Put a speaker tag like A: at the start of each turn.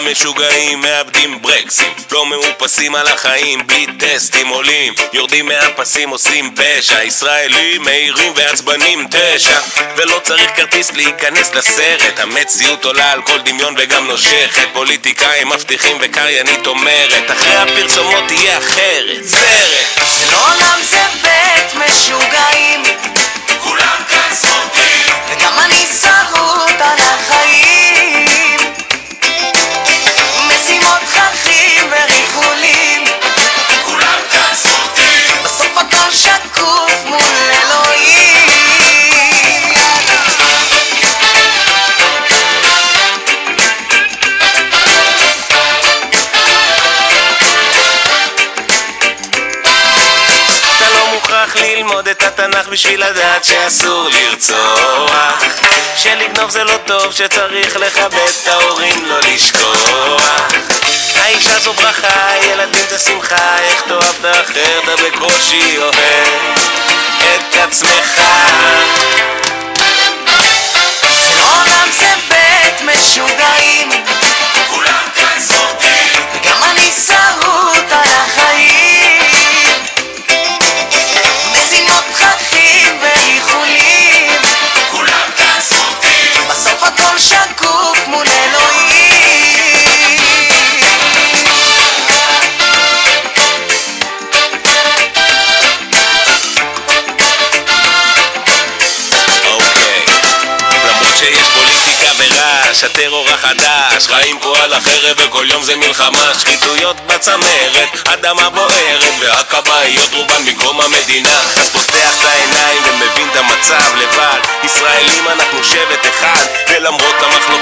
A: משוגעים, מאבדים ברקסים. לא מאופסים על החיים, בלי טסטים עולים. יורדים מהפסים, עושים פשע. ישראלים, מהירים ועצבנים תשע. ולא צריך כרטיס להיכנס לסרט. המציאות עולה על כל דמיון וגם נושכת. פוליטיקאים מבטיחים וקריינית אומרת אחרי הפרסומות תהיה אחרת, סרט.
B: זה לא עולם זה בית משוגעים
A: ללמוד את התנ"ך בשביל לדעת שאסור לרצוח. שלגנוב זה לא טוב, שצריך לכבד את ההורים, לא לשכוח. האישה זו ברכה, ילדים זה שמחה, איך תאהב את האחר, אתה בקושי אוהב את עצמך שיש פוליטיקה ורעש, הטרור החדש. חיים פה על החרב וכל יום זה מלחמה. שחיתויות בצמרת, אדמה בוערת והכבאיות רובן מקום המדינה. אז פותח את העיניים ומבין את המצב לבד. ישראלים אנחנו שבט אחד ולמרות המחלוקות